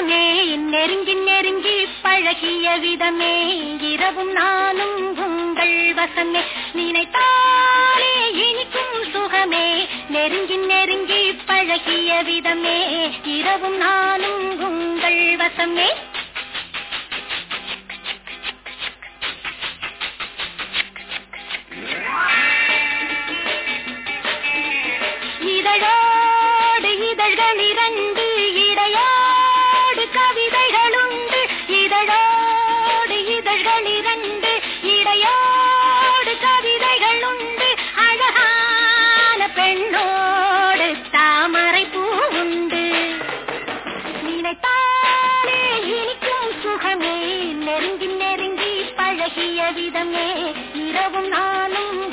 விதமே நெருங்கி நெருங்கி பழகிய விதமே. இரவும் நானும் உங்கள் வசமே. நினைத்தாலே இனிக்கும் சுகமே. நெருங்கி நெருங்கி பழகிய விதமே. இரவும் நானும் உங்கள் வசமே. பழகிய விதமே இரவும் நானும்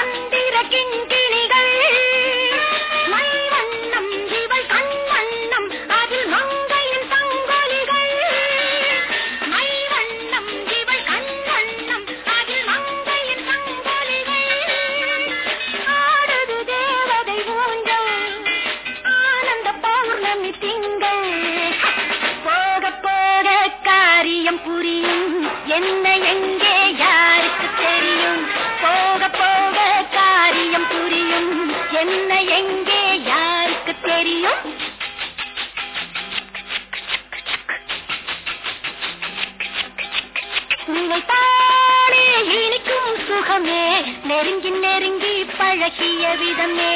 மந்திர கிங்கிணிகள். மை வண்ணம் இவள் கண் வண்ணம் அதில் மங்கையின் சங்கொலிகள் மை வண்ணம் இவள் கண் வண்ணம் அதில் மங்கையின் சங்கொலிகள் ஆடுது தேவதை ஊஞ்சல் ஆனந்த பௌர்ணமி திங்கள். போக போக காரியம் புரியும். என்ன எங்கே எங்கே யாருக்கு தெரியும்? நீங்கள் தானே இனிக்கும் சுகமே நெருங்கி நெருங்கி பழகிய விதமே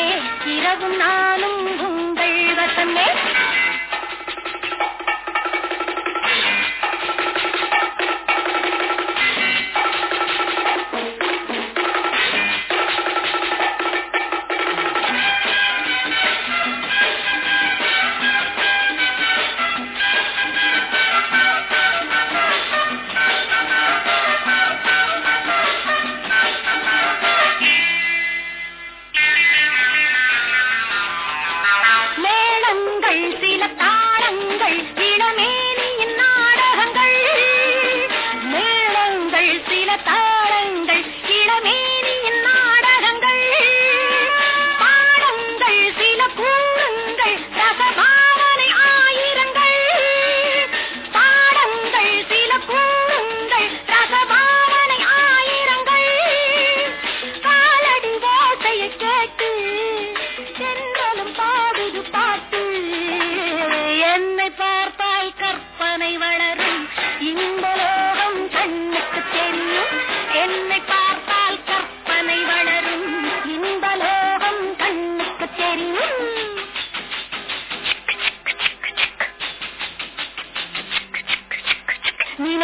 இரவும் நானும் உங்கள் வசமே.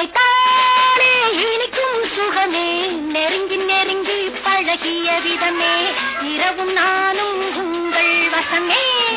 நினைத்தாலே இனிக்கும் சுகமே. நெருங்கி நெருங்கி பழகிய விதமே. இரவும் நானும் உங்கள் வசமே.